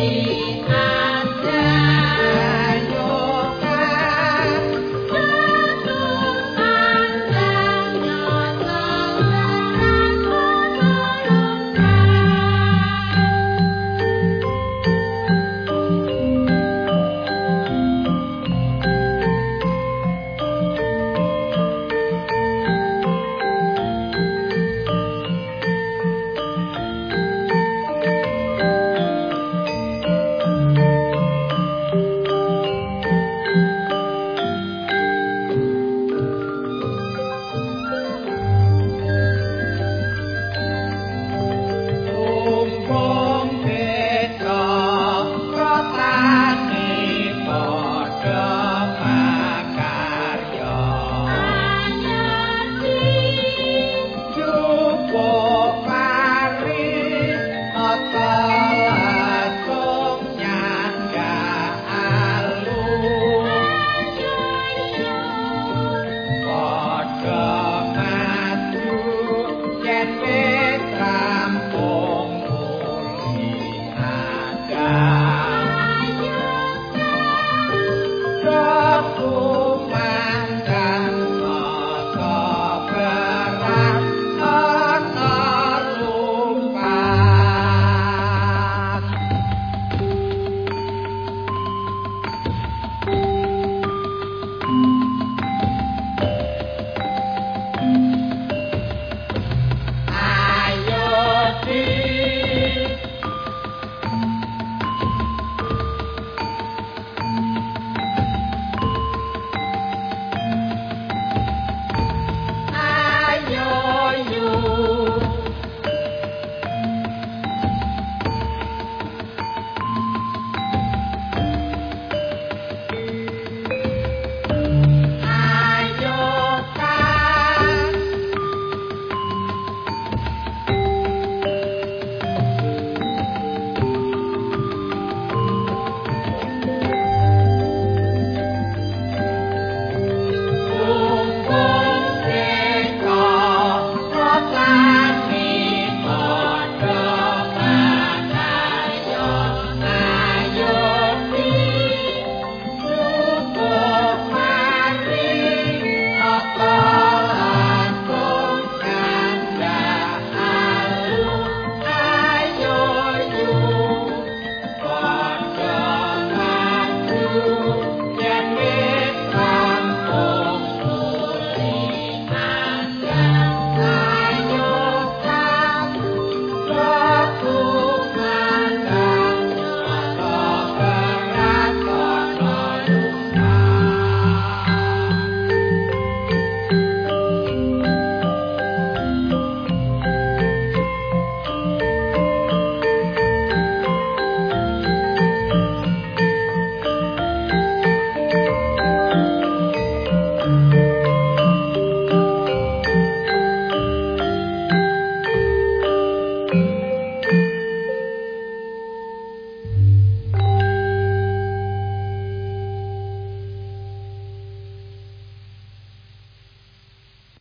Hare